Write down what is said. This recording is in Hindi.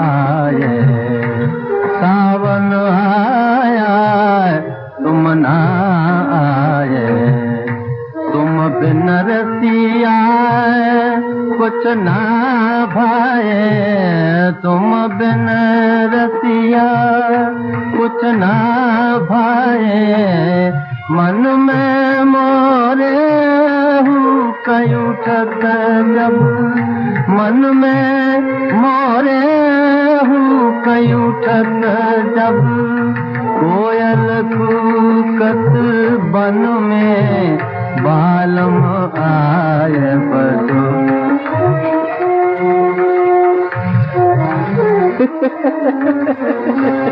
आए। सावन आया, तुम ना आए। तुम बिन रसिया, कुछ ना भाए। तुम बिन रसिया, कुछ ना भाए। मन में उठ मन में मरे कयूं कूकत बन में बालम आय बचो